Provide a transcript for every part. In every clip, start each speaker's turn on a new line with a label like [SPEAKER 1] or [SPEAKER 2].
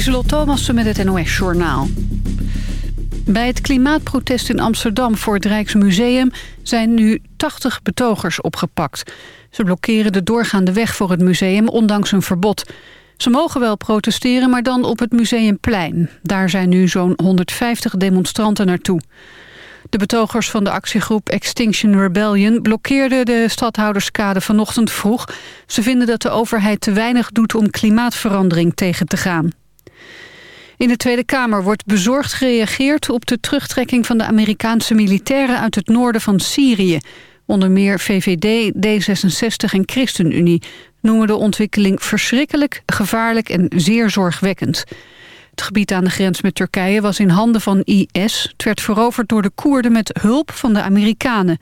[SPEAKER 1] Lieselot Thomassen met het NOS-journaal. Bij het klimaatprotest in Amsterdam voor het Rijksmuseum... zijn nu 80 betogers opgepakt. Ze blokkeren de doorgaande weg voor het museum, ondanks een verbod. Ze mogen wel protesteren, maar dan op het Museumplein. Daar zijn nu zo'n 150 demonstranten naartoe. De betogers van de actiegroep Extinction Rebellion blokkeerden de stadhouderskade vanochtend vroeg. Ze vinden dat de overheid te weinig doet om klimaatverandering tegen te gaan. In de Tweede Kamer wordt bezorgd gereageerd op de terugtrekking van de Amerikaanse militairen uit het noorden van Syrië. Onder meer VVD, D66 en ChristenUnie noemen de ontwikkeling verschrikkelijk, gevaarlijk en zeer zorgwekkend. Het gebied aan de grens met Turkije was in handen van IS. Het werd veroverd door de Koerden met hulp van de Amerikanen.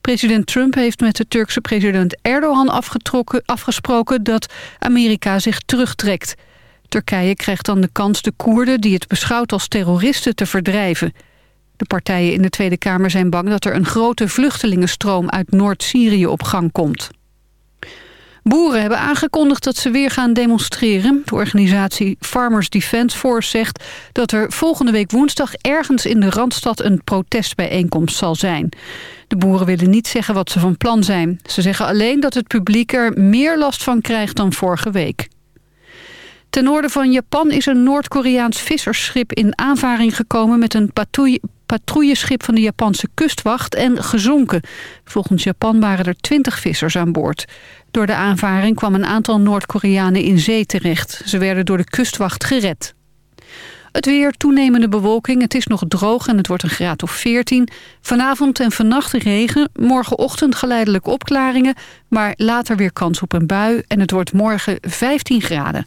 [SPEAKER 1] President Trump heeft met de Turkse president Erdogan afgesproken dat Amerika zich terugtrekt. Turkije krijgt dan de kans de Koerden die het beschouwt als terroristen te verdrijven. De partijen in de Tweede Kamer zijn bang dat er een grote vluchtelingenstroom uit Noord-Syrië op gang komt. Boeren hebben aangekondigd dat ze weer gaan demonstreren. De organisatie Farmers Defence Force zegt dat er volgende week woensdag ergens in de Randstad een protestbijeenkomst zal zijn. De boeren willen niet zeggen wat ze van plan zijn. Ze zeggen alleen dat het publiek er meer last van krijgt dan vorige week. Ten noorden van Japan is een Noord-Koreaans vissersschip in aanvaring gekomen met een patrouilleschip van de Japanse kustwacht en gezonken. Volgens Japan waren er twintig vissers aan boord. Door de aanvaring kwam een aantal Noord-Koreanen in zee terecht. Ze werden door de kustwacht gered. Het weer, toenemende bewolking, het is nog droog en het wordt een graad of 14. Vanavond en vannacht regen, morgenochtend geleidelijk opklaringen... maar later weer kans op een bui en het wordt morgen 15 graden.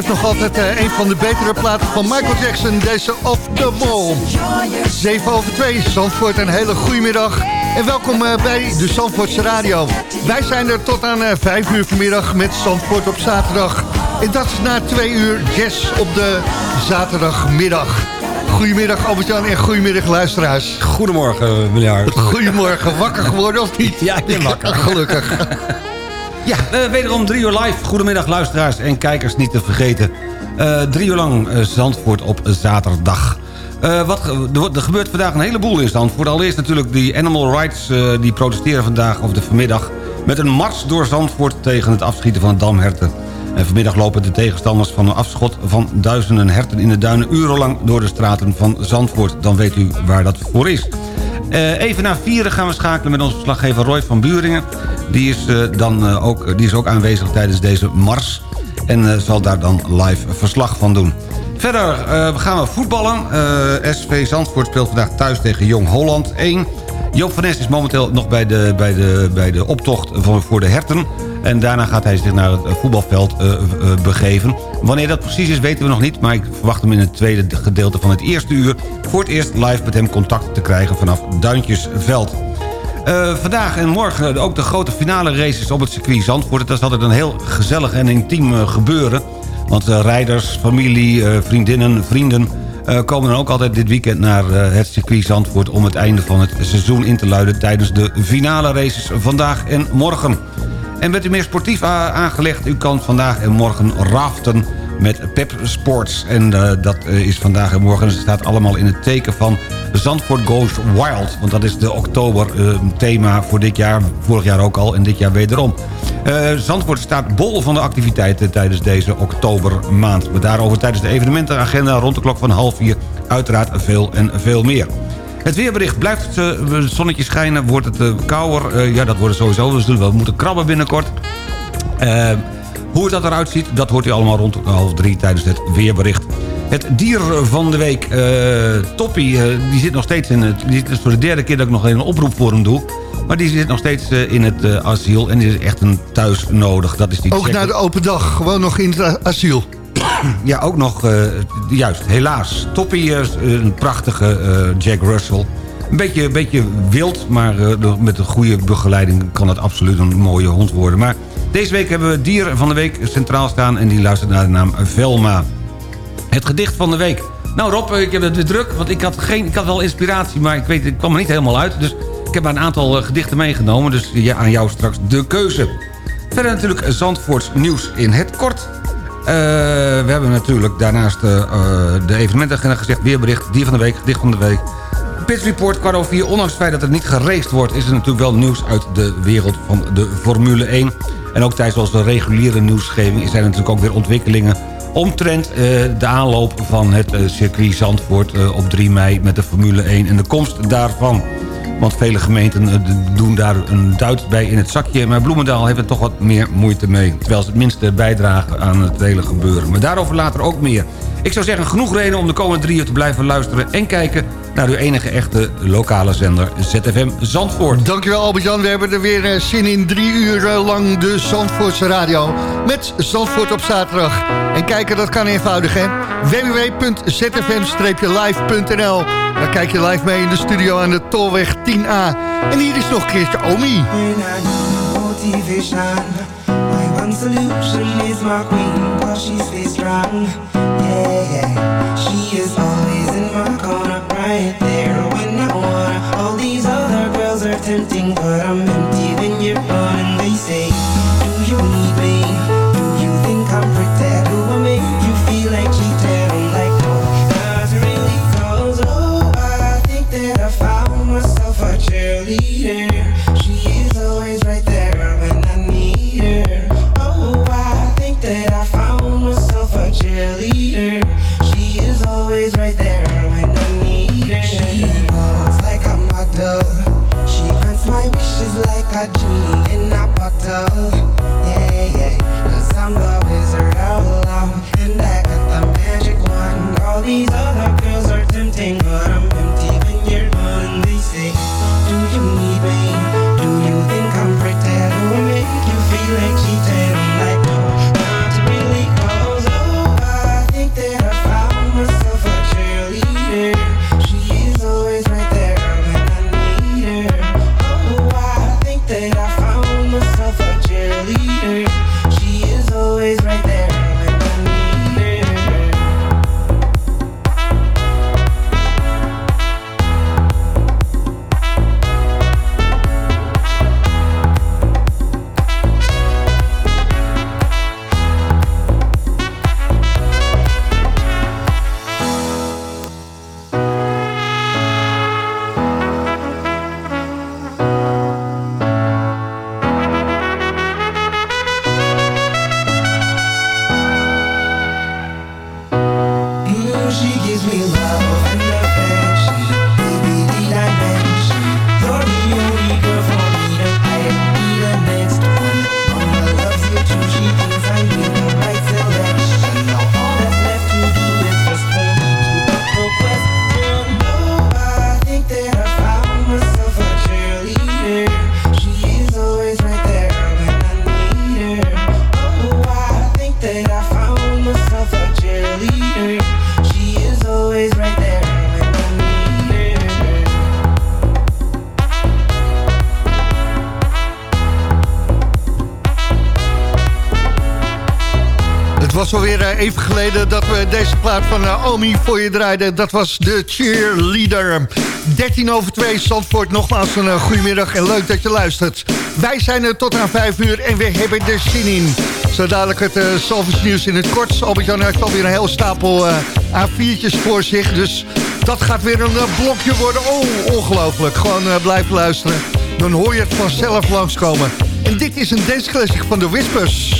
[SPEAKER 2] Betreft nog altijd eh, een van de betere platen van Michael Jackson. Deze Off the Wall. 7 over 2, Zandvoort, een hele goede middag. En welkom eh, bij de Zandvoortse Radio. Wij zijn er tot aan eh, 5 uur vanmiddag met Zandvoort op zaterdag. En dat is na 2 uur jazz op de zaterdagmiddag. Goedemiddag Albert-Jan en goedemiddag luisteraars.
[SPEAKER 3] Goedemorgen, meneer.
[SPEAKER 2] Goedemorgen, wakker geworden of niet?
[SPEAKER 3] Ja, ik ben wakker.
[SPEAKER 2] Gelukkig.
[SPEAKER 3] Ja, eh, wederom drie uur live. Goedemiddag luisteraars en kijkers niet te vergeten. Eh, drie uur lang eh, Zandvoort op zaterdag. Wat, er, gebeurt vandaag een heleboel in Zandvoort. Allereerst natuurlijk die Animal Rights, die protesteren vandaag of de vanmiddag... met een mars door Zandvoort tegen het afschieten van damherten. En vanmiddag lopen de tegenstanders van een afschot van duizenden herten in de duinen... urenlang door de straten van Zandvoort. Dan weet u waar dat voor is. Eh, even na vieren gaan we schakelen met onze verslaggever Roy van Buringen. Die is, eh, dan, eh, ook, die is ook aanwezig tijdens deze mars. En zal daar dan live verslag van doen. Verder gaan we voetballen. SV Zandvoort speelt vandaag thuis tegen Jong Holland 1. Joop van Nes is momenteel nog bij de, bij de, bij de optocht voor de herten. En daarna gaat hij zich naar het eh, voetbalveld eh, eh, begeven. Wanneer dat precies is weten we nog niet... maar ik verwacht hem in het tweede gedeelte van het eerste uur... voor het eerst live met hem contact te krijgen vanaf Duintjesveld. Vandaag en morgen ook de grote finale races op het circuit Zandvoort. Dat is altijd een heel gezellig en intiem gebeuren. Want rijders, familie, vriendinnen, vrienden... komen dan ook altijd dit weekend naar het circuit Zandvoort... om het einde van het seizoen in te luiden... tijdens de finale races vandaag en morgen. En bent u meer sportief aangelegd? U kan vandaag en morgen raften met Pep Sports. En eh, dat eh, is vandaag en morgen. En het staat allemaal in het teken van Zandvoort Goes Wild. Want dat is de oktober eh, thema voor dit jaar. Vorig jaar ook al en dit jaar wederom. Zandvoort staat bol van de activiteiten tijdens deze oktobermaand. Maar daarover tijdens de evenementenagenda rond de klok van half vier. Uiteraard veel en veel meer. Het weerbericht blijft het eh, zonnetje schijnen. Wordt het eh, kouder? Eh, ja, dat wordt het sowieso. We zullen wel moeten krabben binnenkort. Hoe het dat eruit ziet, dat hoort u allemaal rond half drie tijdens het weerbericht. Het dier van de week, eh Toppie, die zit nog steeds in het... Dit is voor de derde keer dat ik nog een oproep voor hem doe. Maar die zit nog steeds in het asiel en die is echt een thuis nodig. Dat is die
[SPEAKER 2] Ook na de open dag, gewoon nog in het asiel.
[SPEAKER 3] ja, ook nog, eh, juist, helaas. Toppie, eh, een prachtige eh, Jack Russell. Een beetje, een beetje wild, maar met een goede begeleiding kan het absoluut een mooie hond worden. Maar deze week hebben we dier van de week centraal staan... en die luistert naar de naam Velma. Het gedicht van de week. Nou Rob, ik heb het weer druk, want ik had, geen, ik had wel inspiratie... maar ik weet, het kwam er niet helemaal uit. Dus ik heb maar een aantal gedichten meegenomen. Dus ja, aan jou straks de keuze. Verder natuurlijk Zandvoorts nieuws in het kort. Eh, we hebben natuurlijk daarnaast eh, eh, de evenementagenda gezegd... weerbericht, dier van de week, gedicht van de week... Pit Report kwart over. Ondanks het feit dat er niet geraced wordt... is er natuurlijk wel nieuws uit de wereld van de Formule 1. En ook tijdens de reguliere nieuwsgeving... zijn er natuurlijk ook weer ontwikkelingen omtrent uh, de aanloop van het circuit Zandvoort op 3 mei met de Formule 1 en de komst daarvan. Want vele gemeenten doen daar een duit bij in het zakje. Maar Bloemendaal heeft er toch wat meer moeite mee. Terwijl ze het minste bijdragen aan het hele gebeuren. Maar daarover later ook meer. Ik zou zeggen, genoeg reden om de komende drie uur te blijven luisteren... en kijken naar uw enige echte lokale zender ZFM Zandvoort.
[SPEAKER 2] Dankjewel Albert-Jan. We hebben er weer eh, zin in drie uur eh, lang de Zandvoortse radio. Met Zandvoort op zaterdag. En kijken, dat kan eenvoudig hè. www.zfm-live.nl Daar kijk je live mee in de studio aan de Tolweg 10A. En hier is nog een keertje Omi.
[SPEAKER 4] one solution is my queen, cause she's strong. Yeah, yeah. In my corner, right there when I wanna. All these other girls are tempting, but I'm empty
[SPEAKER 2] was alweer eh, even geleden dat we deze plaat van eh, Omi voor je draaiden. Dat was de cheerleader. 13 over 2, Zandvoort. Nogmaals een uh, goedemiddag en leuk dat je luistert. Wij zijn er tot aan 5 uur en we hebben er zin in. Zo dadelijk het uh, nieuws in het kort. Albert-Jan heeft alweer een heel stapel uh, A4'tjes voor zich. Dus dat gaat weer een blokje worden. Oh, ongelooflijk. Gewoon blijven luisteren. Dan hoor je het vanzelf langskomen. En dit is een dance van de Whispers.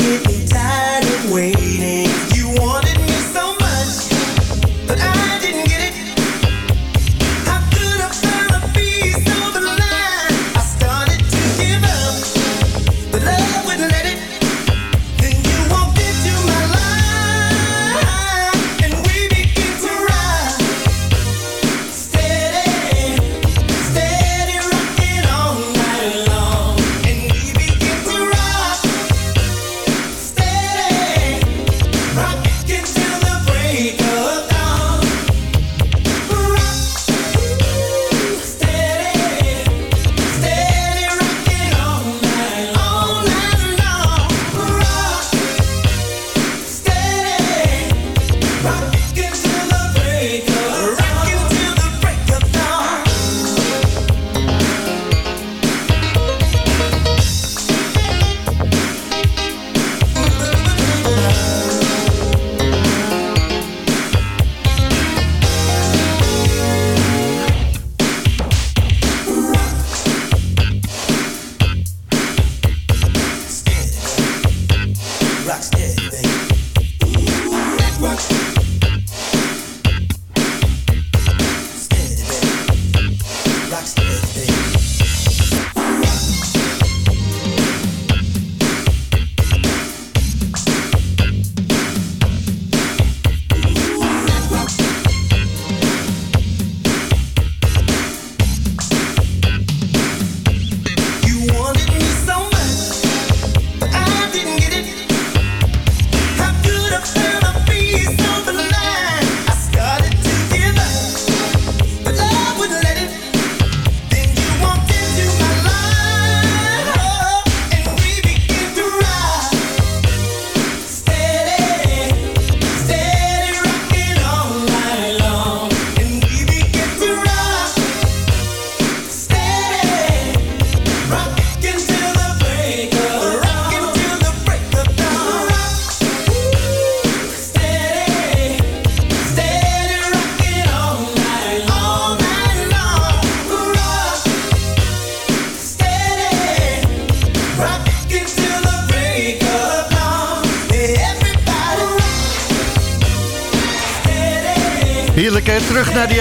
[SPEAKER 4] you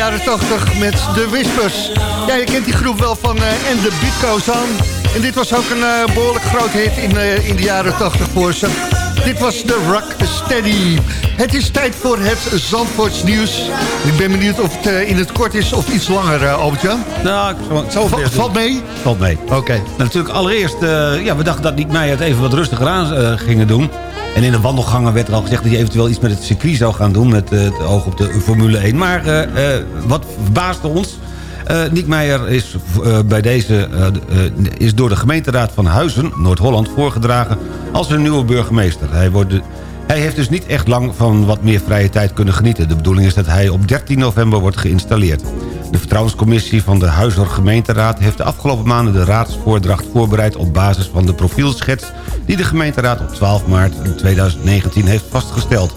[SPEAKER 2] jaren 80 met de Whispers. Ja, je kent die groep wel van eh En de Beat Goes On. En dit was ook een eh, behoorlijk groot hit in, eh, in de jaren 80 voor ze. Dit was de Rock Steady. Het is tijd voor het Zandvoorts nieuws. Ik ben benieuwd of het eh, in het kort is of iets langer, eh Albert-Jan.
[SPEAKER 3] Nou, ik zal, ik zal het
[SPEAKER 2] Valt mee?
[SPEAKER 3] Valt mee.
[SPEAKER 2] Oké.
[SPEAKER 3] Nou, natuurlijk allereerst, eh, ja, we dachten dat Niek Meijer het even wat rustiger aan eh, gingen doen. En in de wandelgangen werd er al gezegd dat hij eventueel iets met het circuit zou gaan doen... met eh, het oog op de Formule 1. Maar eh, eh, wat verbaasde ons... eh Niek Meijer is, bij deze, is door de gemeenteraad van Huizen, Noord-Holland... voorgedragen als hun nieuwe burgemeester. Hij, wordt hij heeft dus niet echt lang van wat meer vrije tijd kunnen genieten. De bedoeling is dat hij op 13 november wordt geïnstalleerd. De vertrouwenscommissie van de Huizer gemeenteraad... heeft de afgelopen maanden de raadsvoordracht voorbereid... op basis van de profielschets die de gemeenteraad op 12 maart 2019 heeft vastgesteld.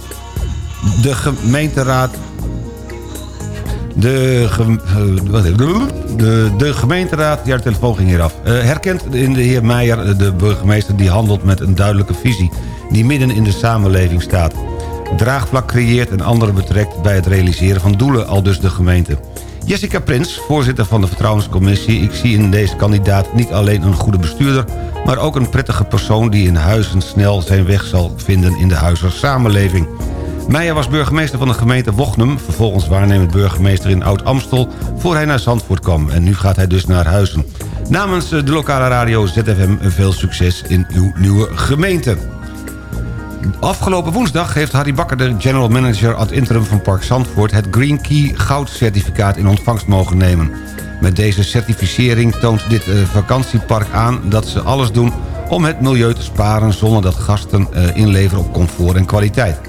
[SPEAKER 3] De gemeenteraad de, gem- eh, de, de gemeenteraad, ja de telefoon ging hier af... eh, herkent in de heer Meijer eh, de burgemeester die handelt met een duidelijke visie... die midden in de samenleving staat. Draagvlak creëert en anderen betrekt bij het realiseren van doelen, al dus de gemeente. Jessica Prins, voorzitter van de Vertrouwenscommissie... ik zie in deze kandidaat niet alleen een goede bestuurder... maar ook een prettige persoon die in Huizen snel zijn weg zal vinden in de Huizer samenleving. Meijer was burgemeester van de gemeente Wochnum... vervolgens waarnemend burgemeester in Oud-Amstel... voor hij naar Zandvoort kwam. En nu gaat hij dus naar Huizen. Namens eh, de lokale radio ZFM veel succes in uw nieuwe gemeente. Afgelopen woensdag heeft Harry Bakker, de general manager ad interim van Park Zandvoort... het Green Key goudcertificaat in ontvangst mogen nemen. Met deze certificering toont dit eh, vakantiepark aan dat ze alles doen... om het milieu te sparen zonder dat gasten eh, inleveren op comfort en kwaliteit.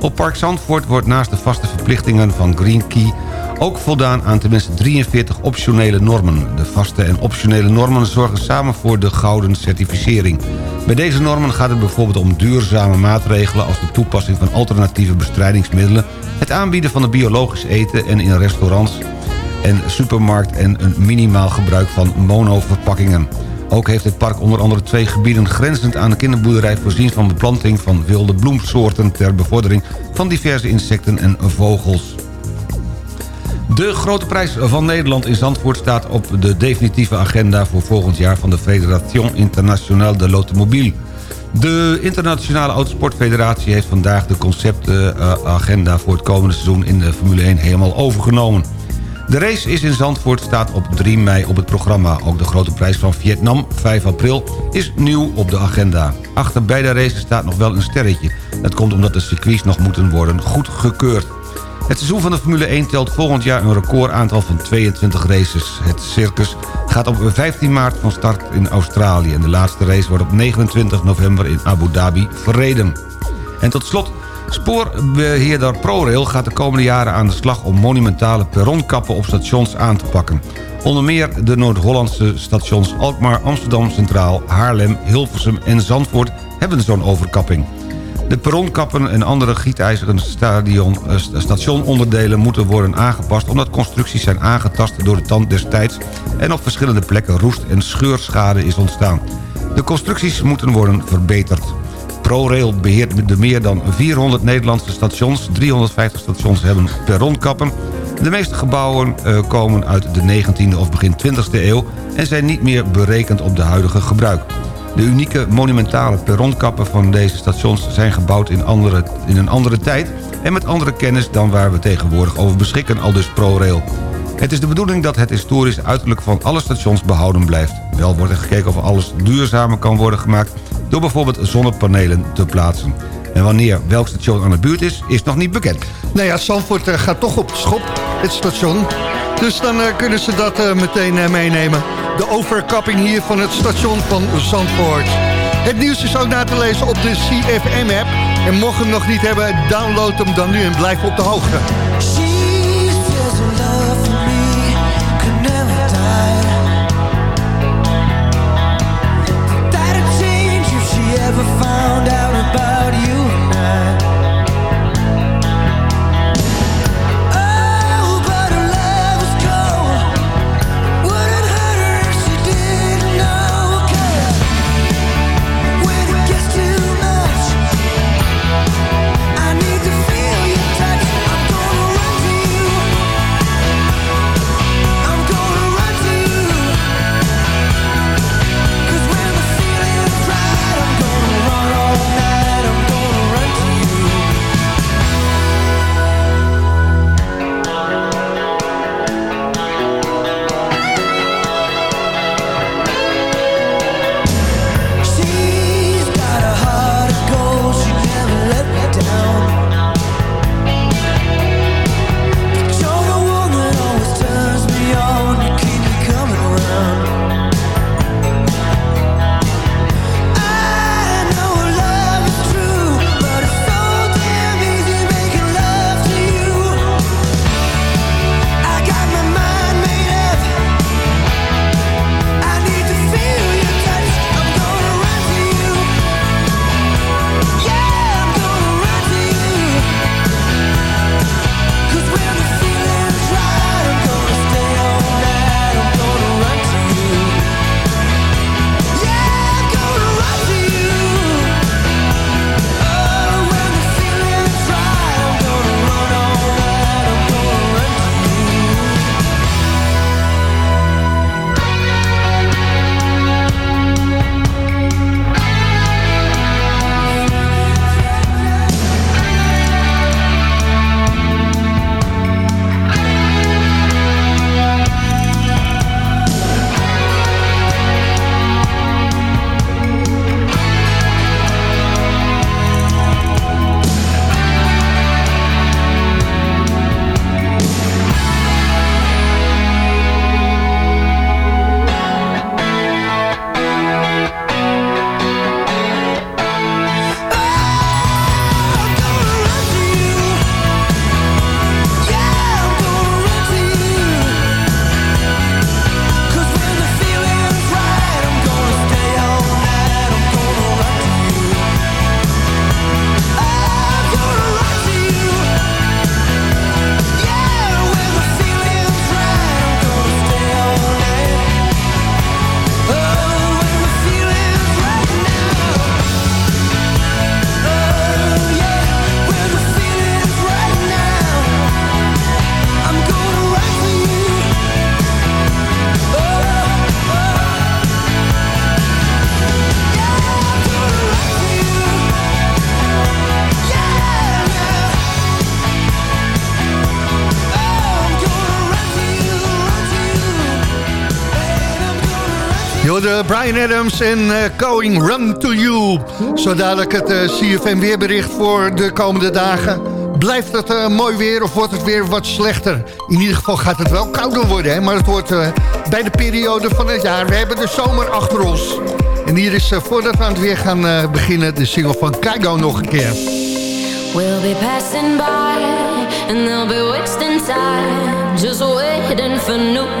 [SPEAKER 3] Op Park Zandvoort wordt naast de vaste verplichtingen van Green Key... ook voldaan aan tenminste 43 optionele normen. De vaste en optionele normen zorgen samen voor de gouden certificering. Bij deze normen gaat het bijvoorbeeld om duurzame maatregelen... als de toepassing van alternatieve bestrijdingsmiddelen... het aanbieden van biologisch eten en in restaurants... en supermarkt... en een minimaal gebruik van monoverpakkingen. Ook heeft het park onder andere twee gebieden grenzend aan de kinderboerderij... voorzien van beplanting van wilde bloemsoorten... ter bevordering van diverse insecten en vogels. De grote prijs van Nederland in Zandvoort staat op de definitieve agenda... voor volgend jaar van de Fédération Internationale de l'Automobile. De Internationale Autosportfederatie heeft vandaag de conceptagenda... voor het komende seizoen in de Formule 1 helemaal overgenomen. De race is in Zandvoort staat op 3 mei op het programma. Ook de grote prijs van Vietnam, 5 april, is nieuw op de agenda. Achter beide races staat nog wel een sterretje. Dat komt omdat de circuits nog moeten worden goedgekeurd. Het seizoen van de Formule 1 telt volgend jaar een recordaantal van 22 races. Het circus gaat op 15 maart van start in Australië... en de laatste race wordt op 29 november in Abu Dhabi verreden. En tot slot, spoorbeheerder ProRail gaat de komende jaren aan de slag... om monumentale perronkappen op stations aan te pakken. Onder meer de Noord-Hollandse stations Alkmaar, Amsterdam Centraal... Haarlem, Hilversum en Zandvoort hebben zo'n overkapping. De perronkappen en andere gietijzeren eh, stationonderdelen moeten worden aangepast... omdat constructies zijn aangetast door de tand des tijds... en op verschillende plekken roest- en scheurschade is ontstaan. De constructies moeten worden verbeterd. ProRail beheert de meer dan 400 Nederlandse stations. 350 stations hebben perronkappen. De meeste gebouwen uh, komen uit de 19e of begin 20e eeuw... en zijn niet meer berekend op de huidige gebruik. De unieke monumentale perronkappen van deze stations zijn gebouwd in, andere, in een andere tijd... en met andere kennis dan waar we tegenwoordig over beschikken, al dus ProRail. Het is de bedoeling dat het historisch uiterlijk van alle stations behouden blijft. Wel wordt er gekeken of alles duurzamer kan worden gemaakt... door bijvoorbeeld zonnepanelen te plaatsen. En wanneer welk station aan de buurt is, is nog niet bekend.
[SPEAKER 2] Nou ja, Zandvoort uh, gaat toch op de schop, het station. Dus dan uh, kunnen ze dat uh, meteen meenemen. De overkapping hier van het station van Zandvoort. Het nieuws is ook na te lezen op de CFM-app. En mocht je hem nog niet hebben, download hem dan nu en blijf op de hoogte. Brian Adams en uh, Going Run to You. Zo dadelijk het uh, CFM weerbericht voor de komende dagen. Blijft het mooi weer of wordt het weer wat slechter? In ieder geval gaat het wel kouder worden, hè? maar het wordt bij de periode van het jaar. We hebben de zomer achter ons. En hier is, voordat we aan het weer gaan beginnen, de single van Kaigo nog een keer.
[SPEAKER 5] We'll be passing by and they'll be wasting time Just waiting for new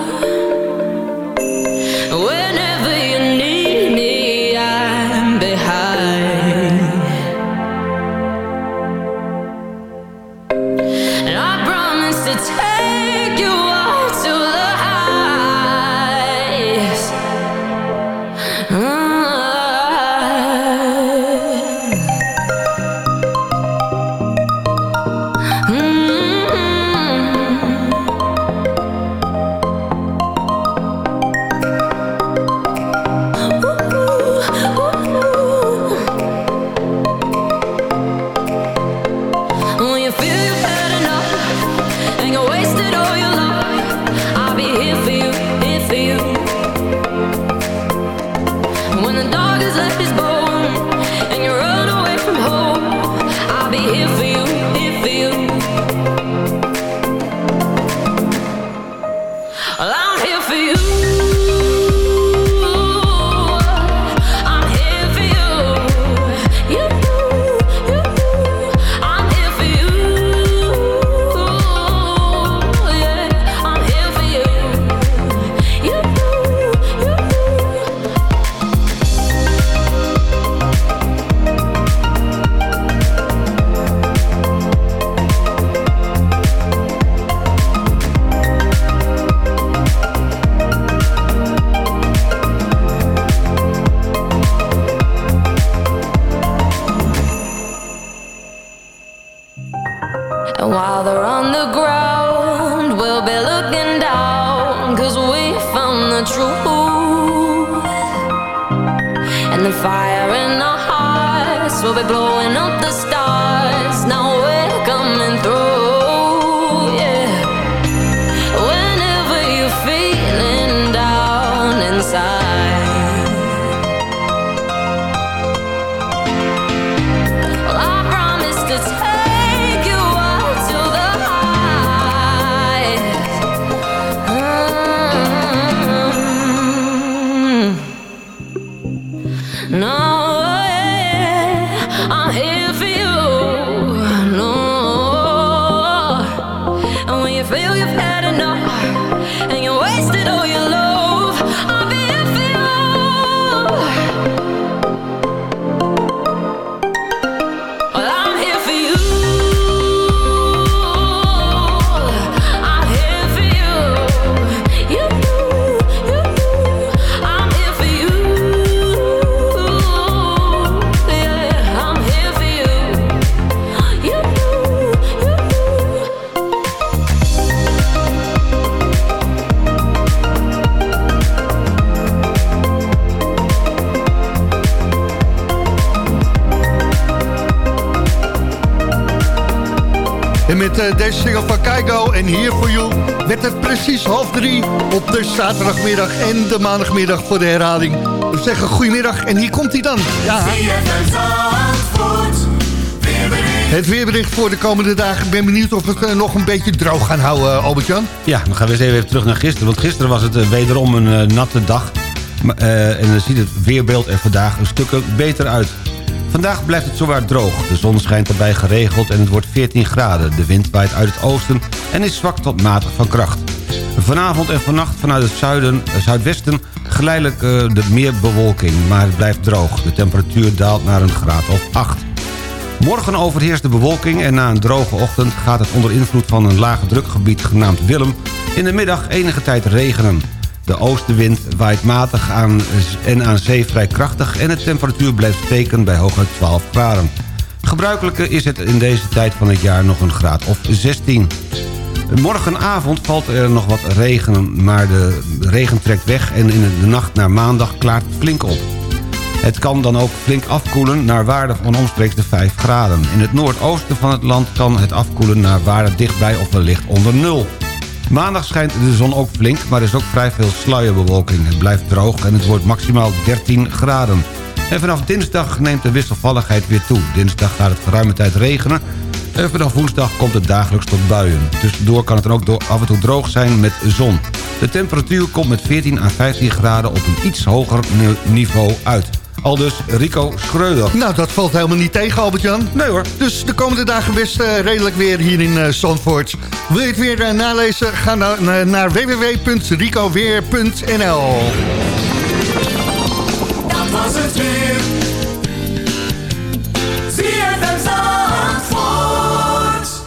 [SPEAKER 2] van en Here For You werd het precies half drie op de zaterdagmiddag en de maandagmiddag voor de herhaling. We zeggen goedemiddag en hier komt hij dan. Het weerbericht voor de komende dagen. Ik ben benieuwd of we het uh, nog een beetje droog gaan houden, uh, Albert-Jan.
[SPEAKER 3] Ja, dan gaan we eens even terug naar gisteren. Want gisteren was het wederom een natte dag. en dan ziet het weerbeeld er vandaag een stuk beter uit. Vandaag blijft het zowaar droog. De zon schijnt erbij geregeld en het wordt 14 graden. De wind waait uit het oosten en is zwak tot matig van kracht. Vanavond en vannacht vanuit het zuiden, eh, zuidwesten geleidelijk uh, de meer bewolking, maar het blijft droog. De temperatuur daalt naar een graad of 8. Morgen overheerst de bewolking en na een droge ochtend gaat het onder invloed van een lage drukgebied genaamd Willem in de middag enige tijd regenen. De oostenwind waait matig aan en aan zee vrij krachtig... en de temperatuur blijft steken bij hooguit 12 graden. Gebruikelijk is het in deze tijd van het jaar nog een graad of 16. Morgenavond valt er nog wat regen, maar de regen trekt weg... en in de nacht naar maandag klaart het flink op. Het kan dan ook flink afkoelen naar waarde van omstreeks de 5 graden. In het noordoosten van het land kan het afkoelen naar waarde dichtbij of wellicht onder nul. Maandag schijnt de zon ook flink, maar er is ook vrij veel sluierbewolking. Het blijft droog en het wordt maximaal 13 graden. En vanaf dinsdag neemt de wisselvalligheid weer toe. Dinsdag gaat het geruime tijd regenen. En vanaf woensdag komt het dagelijks tot buien. Tussendoor kan het ook af en toe droog zijn met zon. De temperatuur komt met 14 à 15 graden op een iets hoger ni- niveau uit. Aldus Rico Schreuder.
[SPEAKER 2] Nou, dat valt helemaal niet tegen, Albert-Jan.
[SPEAKER 3] Nee hoor.
[SPEAKER 2] Dus de komende dagen best eh, redelijk weer hier in eh, Zandvoort. Wil je het weer eh, nalezen? Ga naar, naar- naar www.ricoweer.nl
[SPEAKER 6] Dat was het weer.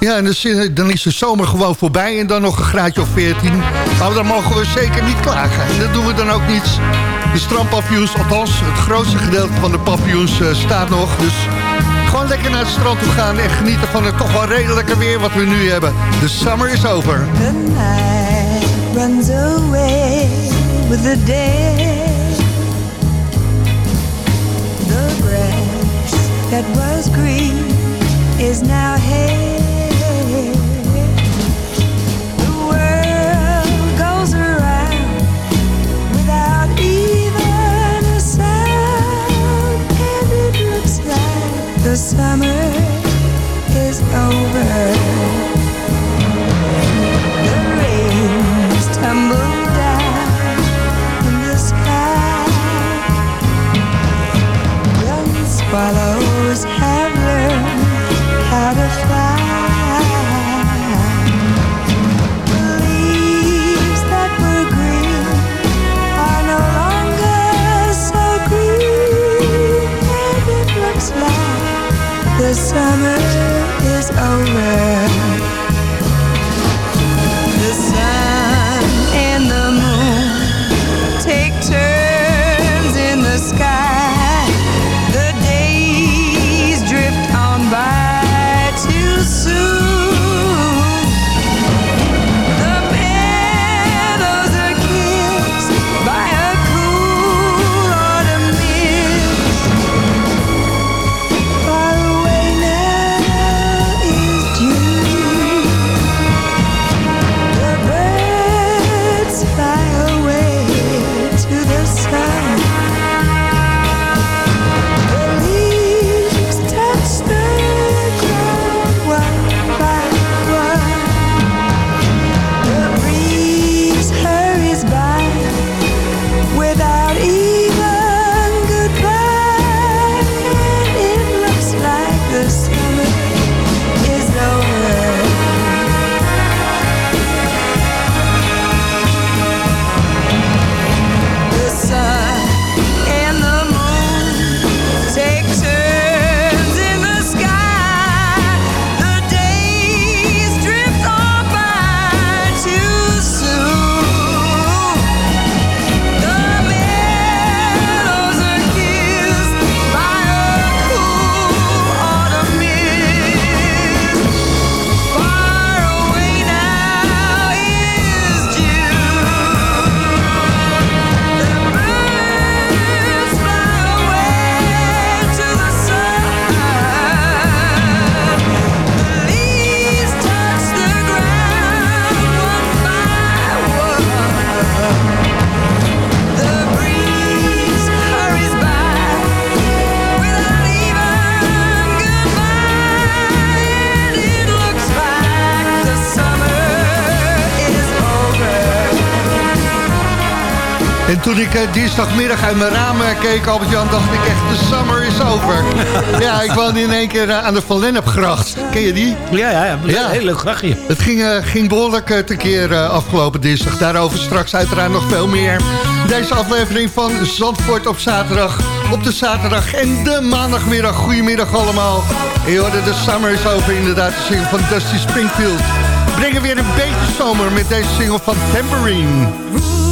[SPEAKER 2] Ja, en dan is- dan is de zomer gewoon voorbij en dan nog een graadje of 14. Maar dan mogen we zeker niet klagen. En dat doen we dan ook niet. De strandpaviljoens, althans het grootste gedeelte van de paviljoens eh, staat nog. Dus gewoon lekker naar het strand toe gaan en genieten van het toch wel redelijke weer wat we nu hebben. De summer is over.
[SPEAKER 7] The night runs away with the day. The grass that was green is now hay.
[SPEAKER 2] Dinsdagmiddag uit mijn raam keek, Albert-Jan, dacht ik echt, de summer is over. ja, ik woonde in één keer eh, aan de Van Lennepgracht. Ken je die?
[SPEAKER 3] Ja, ja, ja. Heel leuk grachtje.
[SPEAKER 2] Het ging, eh, ging behoorlijk eh, tekeer afgelopen dinsdag. Daarover straks uiteraard nog veel meer. Deze aflevering van Zandvoort op zaterdag. Op de zaterdag en de maandagmiddag. Goedemiddag allemaal. En je hoorde de summer is over inderdaad. De single van Dusty Springfield. We brengen weer een beetje zomer met deze single van Tambourine.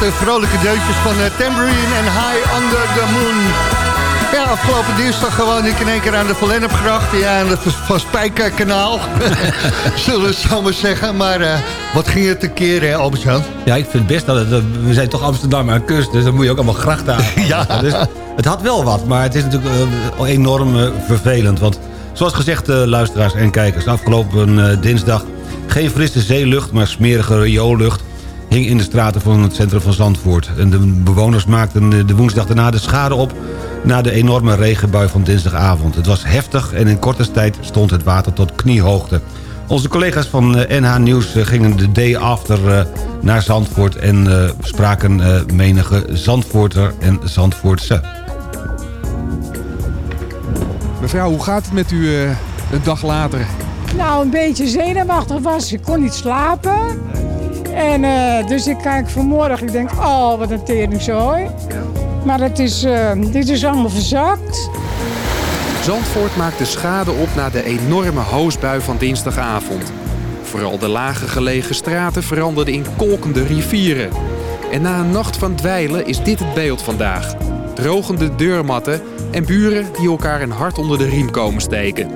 [SPEAKER 2] De vrolijke deuntjes van uh, Tambourine en High Under the Moon. Ja, afgelopen dinsdag gewoon ik in één keer aan de Verlennepgracht. Ja, aan het Van Spijkerkanaal. Zullen we zo maar zeggen. Maar uh, wat ging het een keer, hè, Albert-Jan?
[SPEAKER 3] Ja, ik vind best dat het, we zijn toch Amsterdam aan kust, dus dan moet je ook allemaal grachten aan.
[SPEAKER 2] ja.
[SPEAKER 3] Dus het had wel wat, maar het is natuurlijk uh, enorm vervelend. Want zoals gezegd, luisteraars en kijkers, afgelopen dinsdag geen frisse zeelucht, maar smerige rioollucht hing in de straten van het centrum van Zandvoort. En de bewoners maakten de woensdag daarna de schade op... na de enorme regenbui van dinsdagavond. Het was heftig en in korte tijd stond het water tot kniehoogte. Onze collega's van NH Nieuws gingen de day after naar Zandvoort... en spraken menige Zandvoorter en Zandvoortse.
[SPEAKER 8] Mevrouw, hoe gaat het met u een dag later?
[SPEAKER 9] Nou, een beetje zenuwachtig was. Ik kon niet slapen. En uh, dus ik kijk vanmorgen, ik denk, oh, wat een teringzooi. Maar het is, uh, dit is allemaal verzakt.
[SPEAKER 8] Zandvoort maakte schade op na de enorme hoosbui van dinsdagavond. Vooral de lage gelegen straten veranderden in kolkende rivieren. En na een nacht van dweilen is dit het beeld vandaag. Drogende deurmatten en buren die elkaar een hart onder de riem komen steken.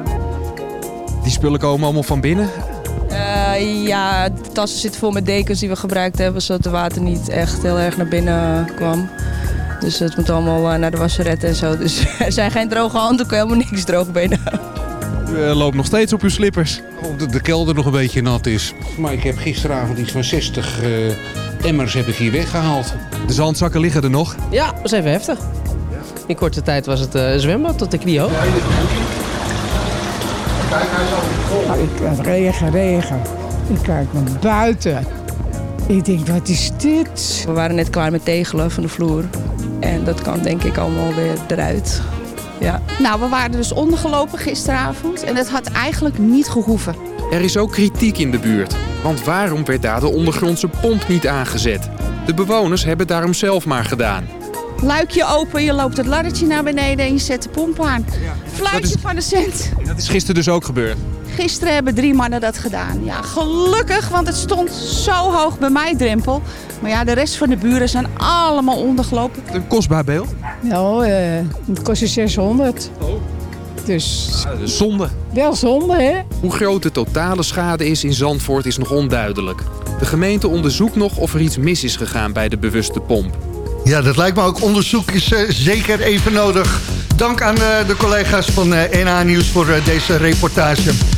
[SPEAKER 8] Die spullen komen allemaal van binnen?
[SPEAKER 10] Uh, ja, de tassen zitten vol met dekens die we gebruikt hebben... zodat het water niet echt heel erg naar binnen kwam. Dus het moet allemaal uh, naar de wasseret en zo. Dus er zijn geen droge handen, je helemaal niks droog binnen.
[SPEAKER 8] U uh, loopt nog steeds op uw slippers.
[SPEAKER 11] Omdat de kelder nog een beetje nat is. Maar ik heb gisteravond iets van 60 emmers heb ik hier weggehaald.
[SPEAKER 8] De zandzakken liggen er nog?
[SPEAKER 12] Ja, dat is even heftig. In korte tijd was het zwembad tot de knie hoog.
[SPEAKER 9] Nou, ik, regen, regen. Ik kijk naar buiten. Ik denk, wat is dit?
[SPEAKER 10] We waren net klaar met tegelen van de vloer. En dat kan denk ik allemaal weer eruit. Ja.
[SPEAKER 13] Nou, we waren dus ondergelopen gisteravond. En het had eigenlijk niet gehoeven.
[SPEAKER 8] Er is ook kritiek in de buurt. Want waarom werd daar de ondergrondse pomp niet aangezet? De bewoners hebben daarom zelf maar gedaan.
[SPEAKER 13] Luikje open, je loopt het laddertje naar beneden en je zet de pomp aan. Fluitje
[SPEAKER 8] is...
[SPEAKER 13] van de cent.
[SPEAKER 8] Dat is gisteren dus ook gebeurd?
[SPEAKER 13] Gisteren hebben drie mannen dat gedaan. Ja, gelukkig, want het stond zo hoog bij mij drempel. Maar ja, de rest van de buren zijn allemaal ondergelopen.
[SPEAKER 8] Een kostbaar beeld?
[SPEAKER 9] Nou, uh, het kost je 600.
[SPEAKER 8] Oh.
[SPEAKER 9] Dus...
[SPEAKER 8] Ja, zonde.
[SPEAKER 9] Wel zonde, hè?
[SPEAKER 8] Hoe groot de totale schade is in Zandvoort is nog onduidelijk. De gemeente onderzoekt nog of er iets mis is gegaan bij de bewuste pomp.
[SPEAKER 2] Ja, dat lijkt me ook. Onderzoek is uh, zeker even nodig. Dank aan uh, de collega's van uh, NH Nieuws voor deze reportage.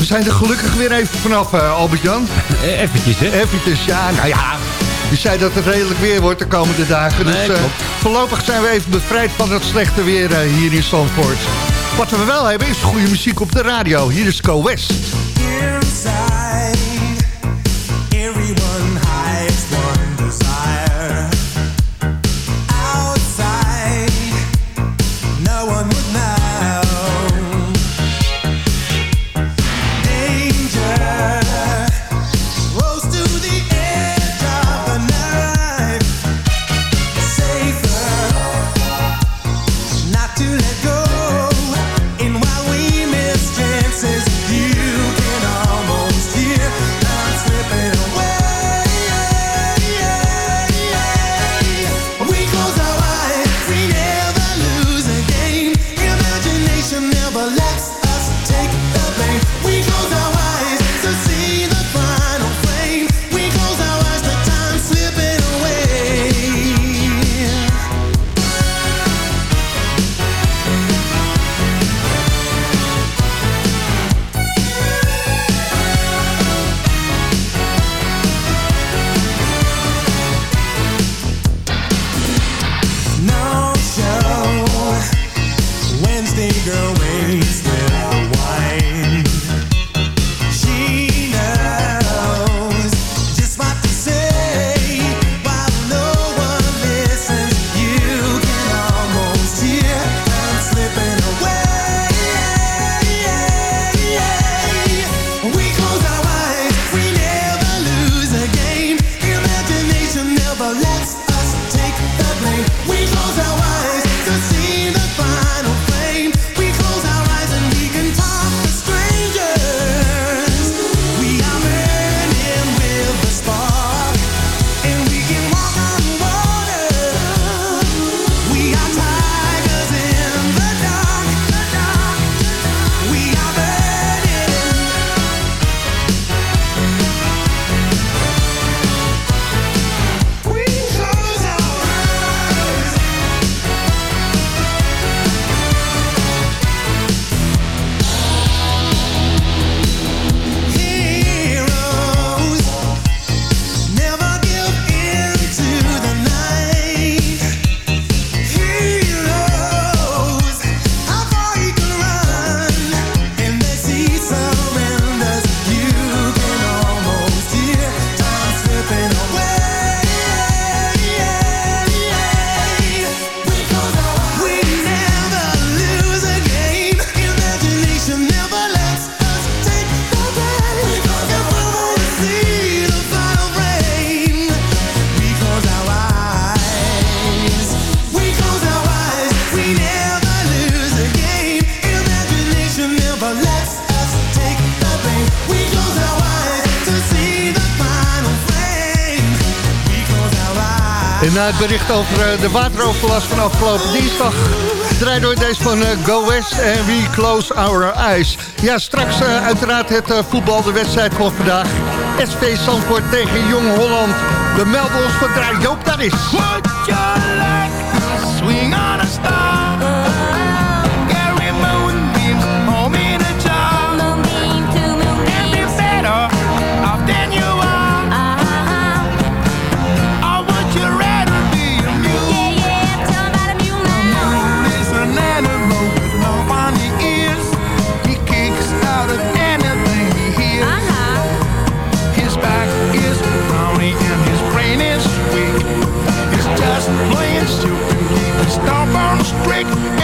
[SPEAKER 2] We zijn er gelukkig weer even vanaf, Albert-Jan.
[SPEAKER 3] Eventjes, hè?
[SPEAKER 2] Eventjes, ja. Nou ja, je zei dat het redelijk weer wordt de komende dagen. Dus nee, voorlopig zijn we even bevrijd van het slechte weer hier in Zandvoort. Wat we wel hebben is goede muziek op de radio. Hier is Go West. Het bericht over eh, de wateroverlast van afgelopen dinsdag... draaien we deze van eh, Go West en We Close Our Eyes. Ja, straks eh, uiteraard het voetbal, de wedstrijd van vandaag. SV Zandvoort tegen Jong Holland. We melden ons draai Joop, daar is.
[SPEAKER 14] Swing on a star. On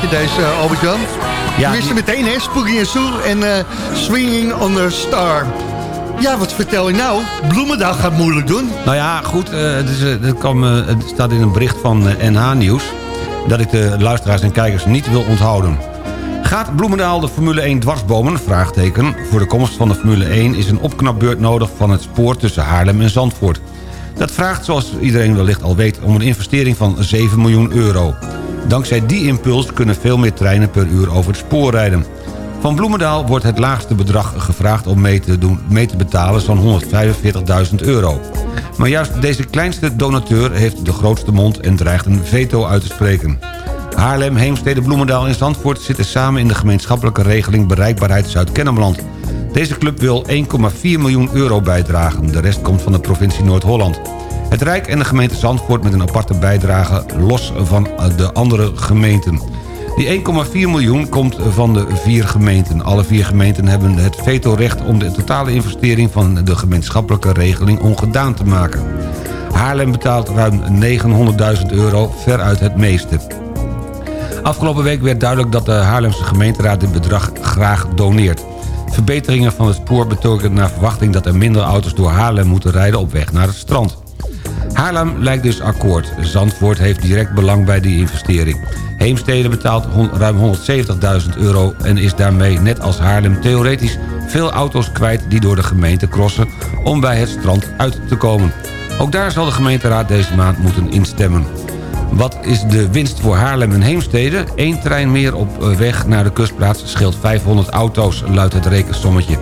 [SPEAKER 2] Plaatje, deze uh, Albert-Jan.
[SPEAKER 3] Ja,
[SPEAKER 2] meteen, hè? Spooky en Soul en eh, Swinging on the Star. Ja, wat vertel je nou? Bloemendag gaat moeilijk doen.
[SPEAKER 3] Nou ja, goed, eh, het, is, het, kwam, het staat in een bericht van NH Nieuws... dat ik de luisteraars en kijkers niet wil onthouden. Gaat Bloemendaal de Formule 1 dwarsbomen? Vraagteken. Voor de komst van de Formule 1 is een opknapbeurt nodig... van het spoor tussen Haarlem en Zandvoort. Dat vraagt, zoals iedereen wellicht al weet... om een investering van 7 miljoen euro. Dankzij die impuls kunnen veel meer treinen per uur over het spoor rijden. Van Bloemendaal wordt het laagste bedrag gevraagd om mee te, doen, mee te betalen... zo'n 145.000 euro. Maar juist deze kleinste donateur heeft de grootste mond... en dreigt een veto uit te spreken. Haarlem, Heemstede, Bloemendaal en Zandvoort... zitten samen in de gemeenschappelijke regeling Bereikbaarheid Zuid-Kennemerland. Deze club wil 1,4 miljoen euro bijdragen. De rest komt van de provincie Noord-Holland. Het Rijk en de gemeente Zandvoort met een aparte bijdrage... los van de andere gemeenten. Die 1,4 miljoen komt van de vier gemeenten. Alle vier gemeenten hebben het vetorecht om de totale investering van de gemeenschappelijke regeling ongedaan te maken. Haarlem betaalt ruim 900.000 euro, veruit het meeste. Afgelopen week werd duidelijk dat de Haarlemse gemeenteraad dit bedrag graag doneert. Verbeteringen van het spoor betekenen naar verwachting dat er minder auto's door Haarlem moeten rijden op weg naar het strand. Haarlem lijkt dus akkoord. Zandvoort heeft direct belang bij die investering. Heemstede betaalt ruim 170.000 euro... en is daarmee net als Haarlem theoretisch veel auto's kwijt... die door de gemeente crossen om bij het strand uit te komen. Ook daar zal de gemeenteraad deze maand moeten instemmen. Wat is de winst voor Haarlem en Heemstede? Eén trein meer op eh, weg naar de kustplaats scheelt 500 auto's, luidt het rekensommetje.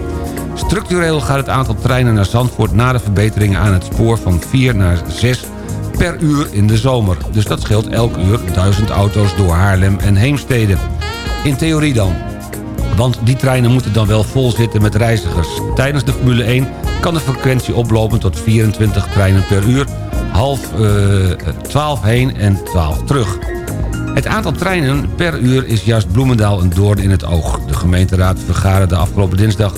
[SPEAKER 3] Structureel gaat het aantal treinen naar Zandvoort... na de verbeteringen aan het spoor van 4 naar 6 per uur in de zomer. Dus dat scheelt elk uur 1000 auto's door Haarlem en Heemstede. In theorie dan. Want die treinen moeten dan wel vol zitten met reizigers. Tijdens de Formule 1 kan de frequentie oplopen tot 24 treinen per uur. Half eh 12 heen en 12 terug. Het aantal treinen per uur is juist Bloemendaal een doorn in het oog. De gemeenteraad vergaderde afgelopen dinsdag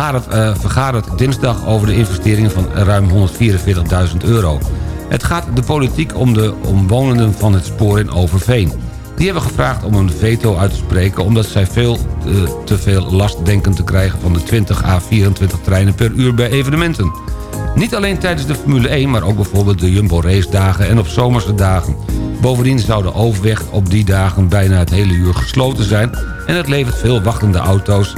[SPEAKER 3] vergaderd, eh, vergaderd dinsdag over de investeringen van ruim 144.000 euro. Het gaat de politiek om de omwonenden van het spoor in Overveen. Die hebben gevraagd om een veto uit te spreken... omdat zij veel eh, te veel last denken te krijgen van de 20 à 24 treinen per uur bij evenementen. Niet alleen tijdens de Formule 1, maar ook bijvoorbeeld de Jumbo race dagen en op zomerse dagen. Bovendien zou de overweg op die dagen bijna het hele uur gesloten zijn... en het levert veel wachtende auto's,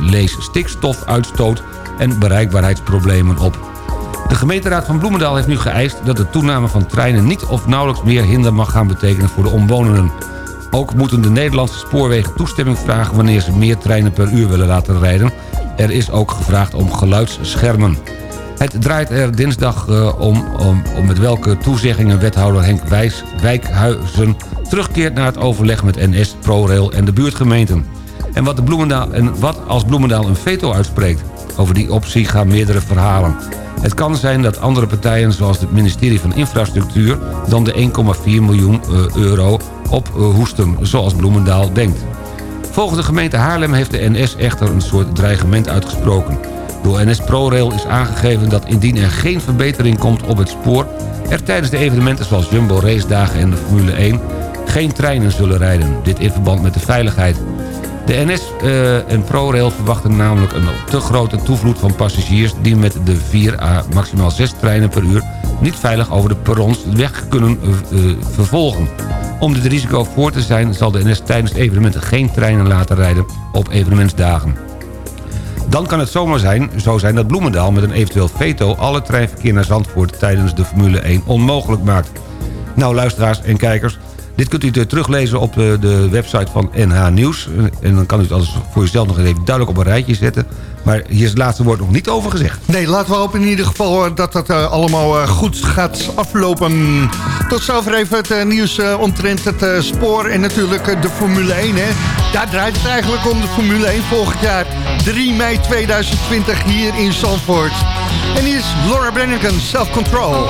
[SPEAKER 3] lees stikstofuitstoot en bereikbaarheidsproblemen op. De gemeenteraad van Bloemendaal heeft nu geëist dat de toename van treinen niet of nauwelijks meer hinder mag gaan betekenen voor de omwonenden. Ook moeten de Nederlandse spoorwegen toestemming vragen wanneer ze meer treinen per uur willen laten rijden. Er is ook gevraagd om geluidsschermen. Het draait er dinsdag eh, om, om, om met welke toezeggingen wethouder Henk Wijs, Wijkhuizen terugkeert naar het overleg met NS, ProRail en de buurtgemeenten. En wat, Bloemendaal, en wat als Bloemendaal een veto uitspreekt? Over die optie gaan meerdere verhalen. Het kan zijn dat andere partijen zoals het ministerie van Infrastructuur... dan de 1,4 miljoen eh, euro ophoesten, zoals Bloemendaal denkt. Volgens de gemeente Haarlem heeft de NS echter een soort dreigement uitgesproken. Door NS ProRail is aangegeven dat indien er geen verbetering komt op het spoor... er tijdens de evenementen zoals Jumbo Race Dagen en de Formule 1... geen treinen zullen rijden. Dit in verband met de veiligheid. De NS eh, en ProRail verwachten namelijk een te grote toevloed van passagiers... die met de 4 à maximaal 6 treinen per uur... niet veilig over de perrons weg kunnen eh, eh, vervolgen. Om dit risico voor te zijn zal de NS tijdens evenementen geen treinen laten rijden op evenementsdagen. Dan kan het zomaar zijn, zo zijn dat Bloemendaal met een eventueel veto... alle treinverkeer naar Zandvoort tijdens de Formule 1 onmogelijk maakt. Nou, luisteraars en kijkers... Dit kunt u teruglezen op de, de website van NH Nieuws. En dan kan u het voor uzelf nog even duidelijk op een rijtje zetten. Maar hier is het laatste woord nog niet over gezegd.
[SPEAKER 5] Nee, laten we hopen in ieder geval eh, dat dat eh, allemaal eh, goed gaat aflopen. Tot zover even het eh, nieuws eh, omtrent het eh, spoor en natuurlijk eh, de Formule 1. Hè. Daar draait het eigenlijk om de Formule 1 volgend jaar. 3 mei 2020 hier in Zandvoort. En hier is Laura Branigan, Self Control.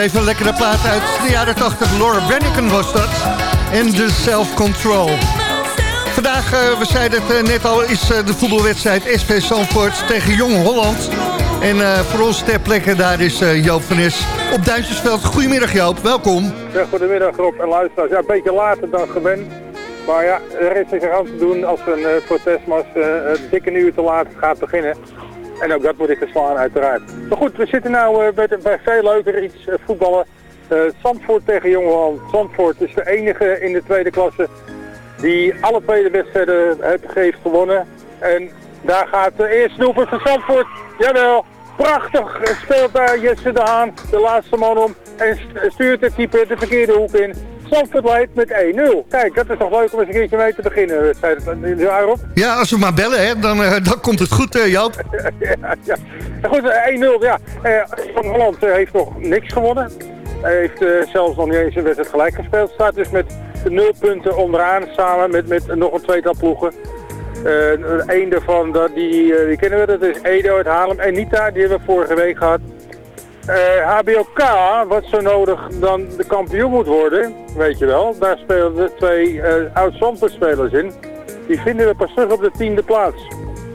[SPEAKER 2] Even een lekkere plaat uit de jaren 80. Laura Branigan was dat. En de Self-Control. Vandaag, eh, we zeiden het eh, net al, is eh, de voetbalwedstrijd SV Zandvoort tegen Jong Holland. En voor ons ter plekke daar is Joop van Nes op Duintjesveld. Goedemiddag Joop, welkom.
[SPEAKER 15] Ja, goedemiddag Rob en luisteraars. Ja, een beetje later dan gewend. Maar ja, er is zich aan te doen als een protestmars dikke uur te laat gaat beginnen. En ook dat moet ik verslaan uiteraard. Maar goed, we zitten nu bij, bij veel leuker iets eh, voetballen. Eh, Zandvoort tegen Jongeland. Zandvoort is de enige in de tweede klasse die alle tweede wedstrijden heeft, gewonnen. En daar gaat de eerste doelpunt van Zandvoort. Jawel, prachtig speelt daar Jesse de Haan, de laatste man om. En st- stuurt het type de verkeerde hoek in. Zandvoort leidt met 1-0. Kijk, dat is toch leuk om eens een keertje mee te beginnen. Daarop?
[SPEAKER 2] Ja, als we maar bellen, hè, dan, eh, dan komt het goed, eh, Joop.
[SPEAKER 15] ja, ja. Goed, eh, 1-0, ja. Eh, Van Holland heeft nog niks gewonnen. Hij heeft zelfs nog niet eens een wedstrijd gelijk gespeeld. Staat dus met nul punten onderaan samen met, met nog een tweetal ploegen. Eén daarvan, die, die kennen we, dat is Edo uit Haarlem. En Nita, die hebben we vorige week gehad. Eh, HBOK, wat zo nodig dan de kampioen moet worden, weet je wel. Daar spelen de twee eh oud-Zandvoort-spelers in. Die vinden we pas terug op de tiende plaats.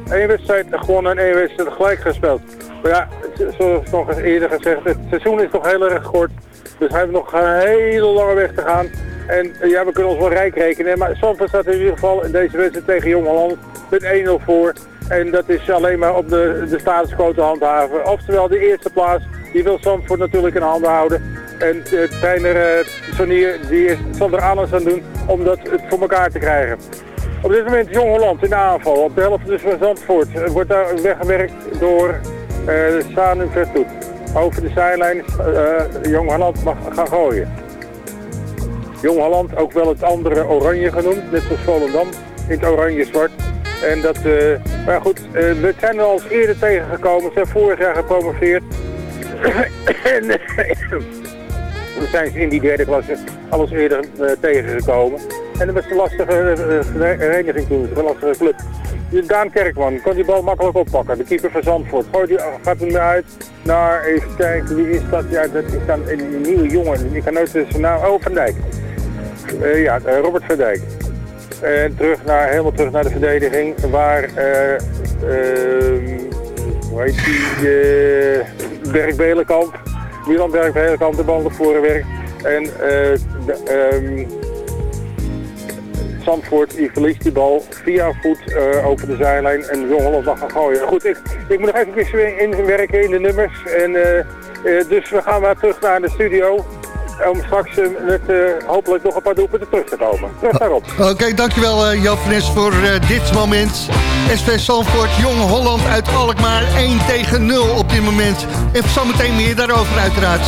[SPEAKER 15] Eén wedstrijd gewonnen en één wedstrijd gelijk gespeeld. Maar ja, zoals nog eens eerder gezegd, het seizoen is nog heel erg kort. Dus hij heeft nog een hele lange weg te gaan. En eh, ja, we kunnen ons wel rijk rekenen. Maar Zandvoort staat in ieder geval in deze wedstrijd tegen Jong met 1-0 voor. En dat is alleen maar op de, de status quo te handhaven. Oftewel, de eerste plaats, die wil Zandvoort natuurlijk in handen houden. En de trainer uh, Sonier, die is, zal er alles aan doen om dat het voor elkaar te krijgen. Op dit moment Jong Holland in de aanval. Op de helft dus van Zandvoort eh, wordt daar weggewerkt door uh, Sanu Vertoet. Over de zijlijn uh, Jong Holland mag gaan gooien. Jong Holland, ook wel het andere oranje genoemd, net zoals Volendam, in het oranje-zwart. En dat, maar goed, we zijn er al eerder tegengekomen. We zijn vorig jaar gepromoveerd. en we zijn in die derde klasse al eens eerder uh, tegengekomen. En dat was een lastige vereniging toen, een lastige club. Daan Kerkman kon die bal makkelijk oppakken, de keeper van Zandvoort. Gooi die, gaat hem uit naar, even kijken, wie is dat? Ja, dat is dan een nieuwe jongen. Ik kan nooit zijn naam, oh Van Dijk. Ja, Robert van Dijk. En terug naar, helemaal terug naar de verdediging, waar, uh, hoe heet die, Berg Belenkamp, Milan Berg Belenkamp de naar voren werkt. En de, um, die verliest die bal via voet uh, over de zijlijn en Jong Holland mag gaan gooien. Goed, ik, ik moet nog even inwerken in de nummers. En, uh, uh, dus we gaan maar terug naar de studio om straks met uh, hopelijk nog een paar doelpunten terug te komen. Terug daarop.
[SPEAKER 2] Oké, okay, dankjewel uh, Joop voor dit moment. SV Zandvoort, Jong Holland uit Alkmaar 1 tegen 0 op dit moment. En zometeen meer daarover uiteraard.